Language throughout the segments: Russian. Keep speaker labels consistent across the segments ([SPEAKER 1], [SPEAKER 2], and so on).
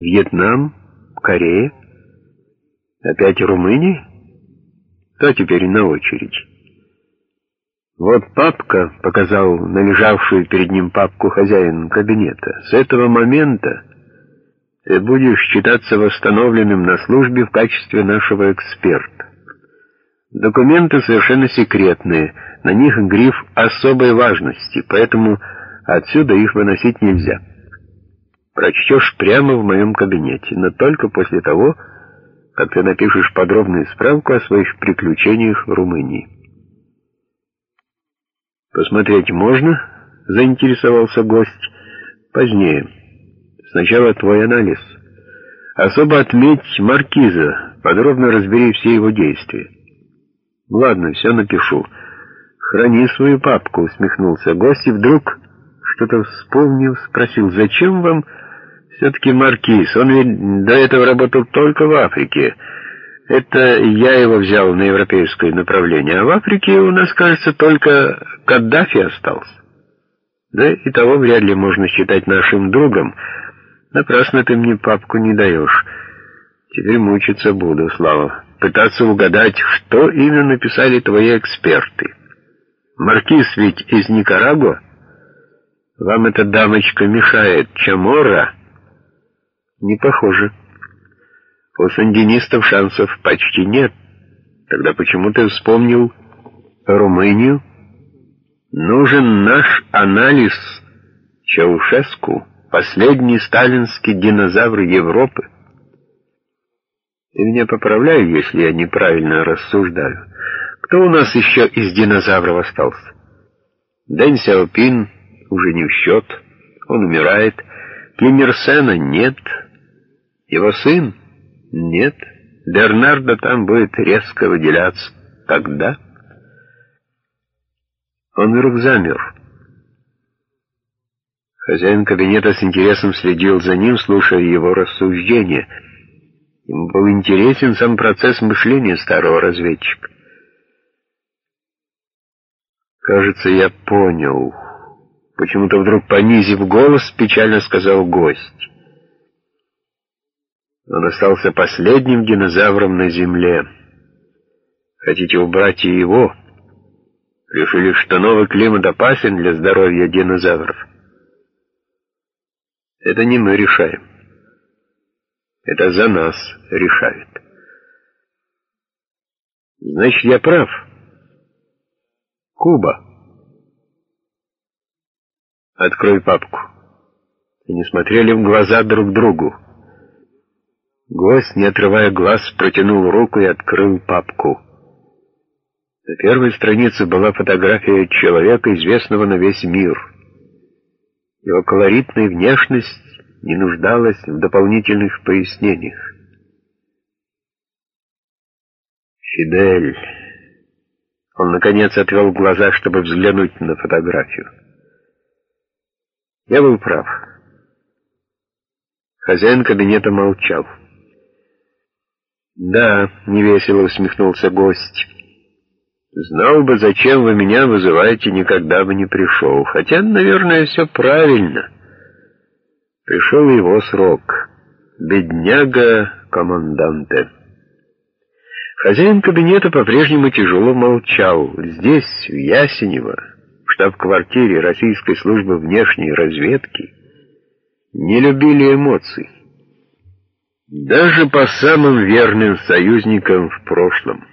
[SPEAKER 1] Вьетнам, Корея, опять Румыния? Кто теперь на очередь? Вот папка, показал на лежавшую перед ним папку хозяин кабинета. С этого момента ты будешь считаться восстановленным на службе в качестве нашего эксперта. Документы совершенно секретные, на них гриф особой важности, поэтому отсюда их выносить нельзя. Прочтешь прямо в моем кабинете, но только после того, как ты напишешь подробную справку о своих приключениях в Румынии. «Посмотреть можно?» — заинтересовался гость. «Позднее. Сначала твой анализ. Особо отметь маркиза, подробно разбери все его действия». «Ладно, все напишу. Храни свою папку», — усмехнулся гость, и вдруг, что-то вспомнив, спросил, «Зачем вам все-таки маркиз? Он ведь до этого работал только в Африке». Это я его взял на европейское направление, а в Африке у нас, кажется, только Каддафи остался. Да и того вряд ли можно считать нашим другом. Напрасно ты мне папку не даешь. Теперь мучиться буду, Слава. Пытаться угадать, что именно написали твои эксперты. Маркиз ведь из Никарагуа? Вам эта дамочка мешает. Чамора? Не похоже. У сандинистов шансов почти нет. Тогда почему ты вспомнил Румынию? Нужен наш анализ Чаушеску, последний сталинский динозавр Европы. Ты меня поправляй, если я неправильно рассуждаю. Кто у нас еще из динозавров остался? Дэн Сяопин уже не в счет, он умирает. Ким Ир Сена нет. Его сын нет, Бернардо там будет резко выделяться. Когда? Он вдруг замер. Хозяин кабинета с интересом следил за ним, слушая его рассуждения. Ему был интересен сам процесс мышления старого разведчика. «Кажется, я понял». Почему-то вдруг понизив голос, печально сказал гость. Он остался последним динозавром на Земле. Хотите убрать и его? Решили, что новый климат опасен для здоровья динозавров. Это не мы решаем. Это за нас решают. Значит, я прав. Куба. Открой папку. Они смотрели в глаза друг другу. Гость, не отрывая глаз, протянул руку и открыл папку. На первой странице была фотография человека, известного на весь мир. Его колоритная внешность не нуждалась в дополнительных пояснениях. Фидель. Он, наконец, отвел глаза, чтобы взглянуть на фотографию. Я был прав. Хозяин кабинета молчал. «Да», — невесело усмехнулся гость. «Знал бы, зачем вы меня вызываете, никогда бы не пришел. Хотя, наверное, все правильно. Пришел его срок. Бедняга команданте». Хозяин кабинета по-прежнему тяжело молчал. Здесь, в Ясенево, в штаб-квартире Российской службы внешней разведки, не любили эмоций даже по самым верным союзникам в прошлом.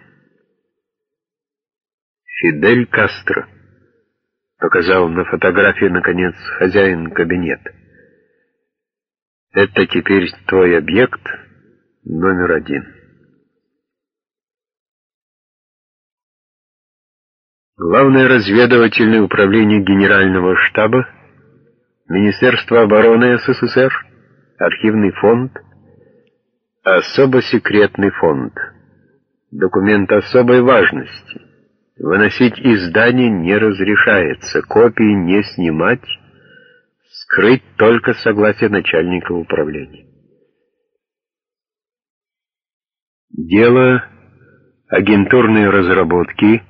[SPEAKER 1] Фидель Кастро показал на фотографии, наконец, хозяин кабинета. Это теперь твой объект номер один. Главное разведывательное управление Генерального штаба, Министерство обороны СССР, Архивный фонд — Особо секретный фонд. Документ особой важности. Выносить из здания не разрешается, копии не снимать, скрыть только согласие начальника управления. Дело агентурной разработки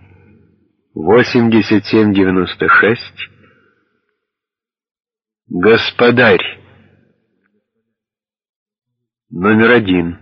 [SPEAKER 1] 8796 Господарь Номер один.